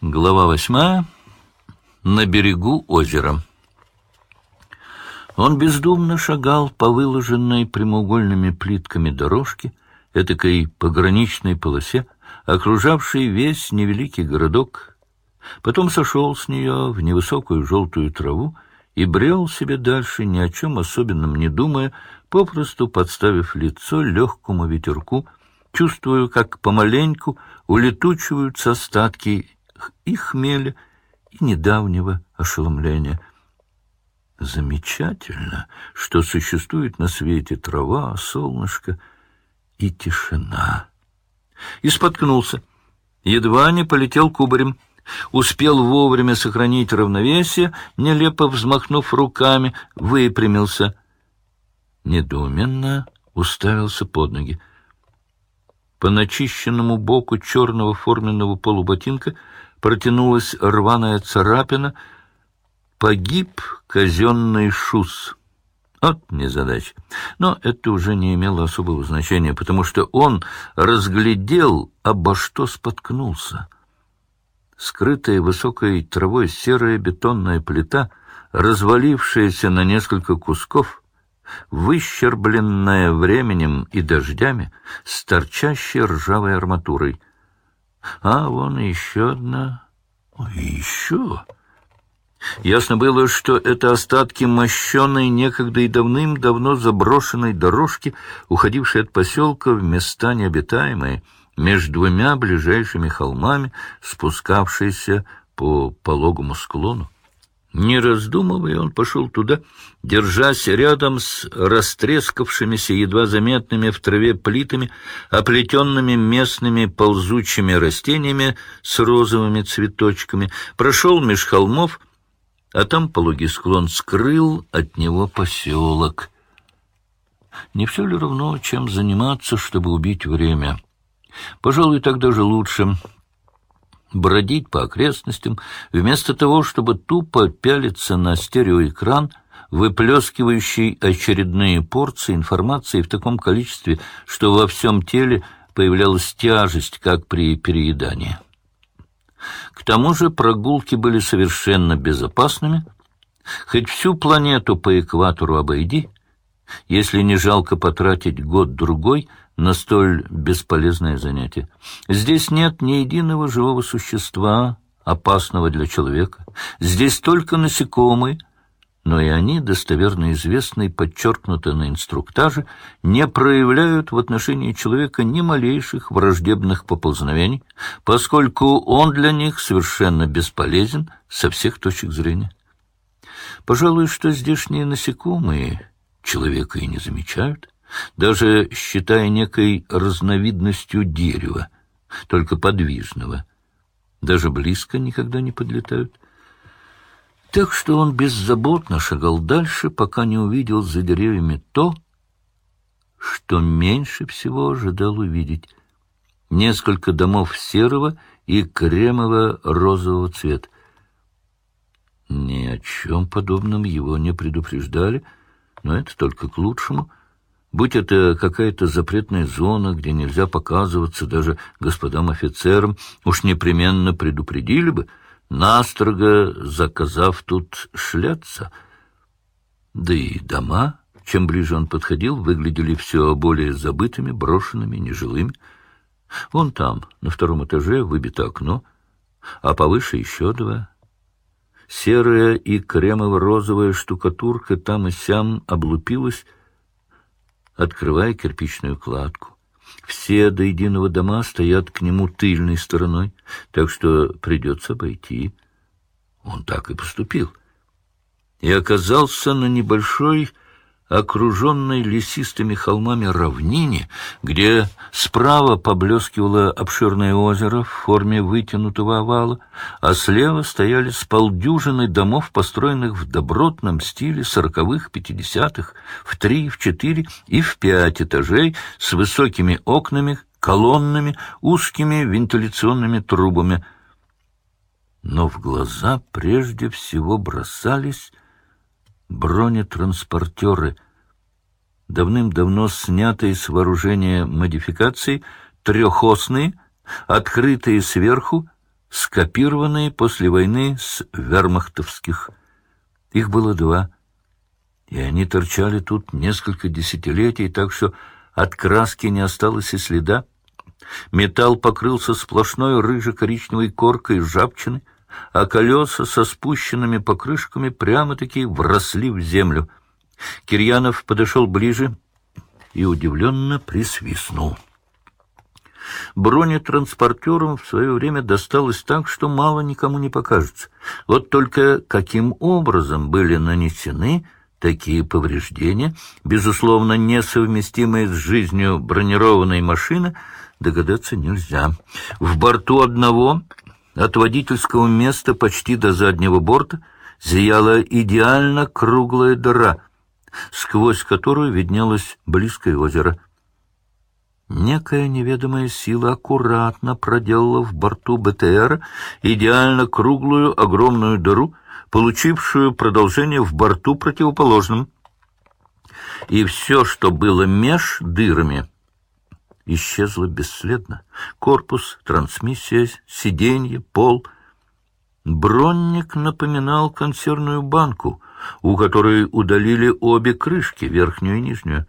Глава восьмая. На берегу озера. Он бездумно шагал по выложенной прямоугольными плитками дорожке, этакой пограничной полосе, окружавшей весь невеликий городок. Потом сошел с нее в невысокую желтую траву и брел себе дальше, ни о чем особенном не думая, попросту подставив лицо легкому ветерку, чувствуя, как помаленьку улетучиваются остатки и хмеля, и недавнего ошеломления. Замечательно, что существует на свете трава, солнышко и тишина. И споткнулся. Едва не полетел кубарем. Успел вовремя сохранить равновесие, нелепо взмахнув руками, выпрямился. Недоуменно уставился под ноги. По начищенному боку черного форменного полуботинка протянулась рваная царапина. Погиб казенный шус. Вот незадача. Но это уже не имело особого значения, потому что он разглядел, обо что споткнулся. Скрытая высокой травой серая бетонная плита, развалившаяся на несколько кусков, выщербленная временем и дождями, с торчащей ржавой арматурой — а вон еще одна. И еще. Ясно было, что это остатки мощенной некогда и давным-давно заброшенной дорожки, уходившей от поселка в места необитаемые, между двумя ближайшими холмами, спускавшиеся по пологому склону. Не раздумывая, он пошел туда, держась рядом с растрескавшимися, едва заметными в траве плитами, оплетенными местными ползучими растениями с розовыми цветочками, прошел меж холмов, а там пологий склон скрыл от него поселок. Не все ли равно, чем заниматься, чтобы убить время? Пожалуй, так даже лучше — бродить по окрестностям, вместо того, чтобы тупо пялиться на стереоэкран, выплескивающий очередные порции информации в таком количестве, что во всем теле появлялась тяжесть, как при переедании. К тому же прогулки были совершенно безопасными. Хоть всю планету по экватору обойди, если не жалко потратить год-другой на столь бесполезное занятие. Здесь нет ни единого живого существа, опасного для человека. Здесь только насекомые, но и они, достоверно известны и на инструктаже, не проявляют в отношении человека ни малейших враждебных поползновений, поскольку он для них совершенно бесполезен со всех точек зрения. Пожалуй, что здешние насекомые человека и не замечают даже считая некой разновидностью дерева, только подвижного. Даже близко никогда не подлетают. Так что он беззаботно шагал дальше, пока не увидел за деревьями то, что меньше всего ожидал увидеть. Несколько домов серого и кремово-розового цвета. Ни о чем подобном его не предупреждали, но это только к лучшему — Будь это какая-то запретная зона, где нельзя показываться даже господам офицерам, уж непременно предупредили бы, настрого заказав тут шляться. Да и дома, чем ближе он подходил, выглядели все более забытыми, брошенными, нежилыми. Вон там, на втором этаже, выбито окно, а повыше еще два. Серая и кремово-розовая штукатурка там и сям облупилась, открывая кирпичную кладку. Все до единого дома стоят к нему тыльной стороной, так что придется обойти. Он так и поступил. И оказался на небольшой окруженной лесистыми холмами равнине, где справа поблескивало обширное озеро в форме вытянутого овала, а слева стояли с полдюжины домов, построенных в добротном стиле сороковых, пятидесятых, в три, в четыре и в пять этажей с высокими окнами, колоннами, узкими вентиляционными трубами. Но в глаза прежде всего бросались бронетранспортеры, давным-давно снятые с вооружения модификации, трехосные, открытые сверху, скопированные после войны с вермахтовских. Их было два, и они торчали тут несколько десятилетий, так что от краски не осталось и следа. Металл покрылся сплошной рыже-коричневой коркой жабчины, а колеса со спущенными покрышками прямо-таки вросли в землю. Кирьянов подошел ближе и удивленно присвистнул. Бронетранспортерам в свое время досталось так, что мало никому не покажется. Вот только каким образом были нанесены такие повреждения, безусловно, несовместимые с жизнью бронированной машины, догадаться нельзя. В борту одного, от водительского места почти до заднего борта, зияла идеально круглая дыра, сквозь которую виднелось близкое озеро. Некая неведомая сила аккуратно проделала в борту БТР идеально круглую огромную дыру, получившую продолжение в борту противоположном. И все, что было меж дырами, исчезло бесследно. Корпус, трансмиссия, сиденье, пол. Бронник напоминал консервную банку, у которой удалили обе крышки, верхнюю и нижнюю.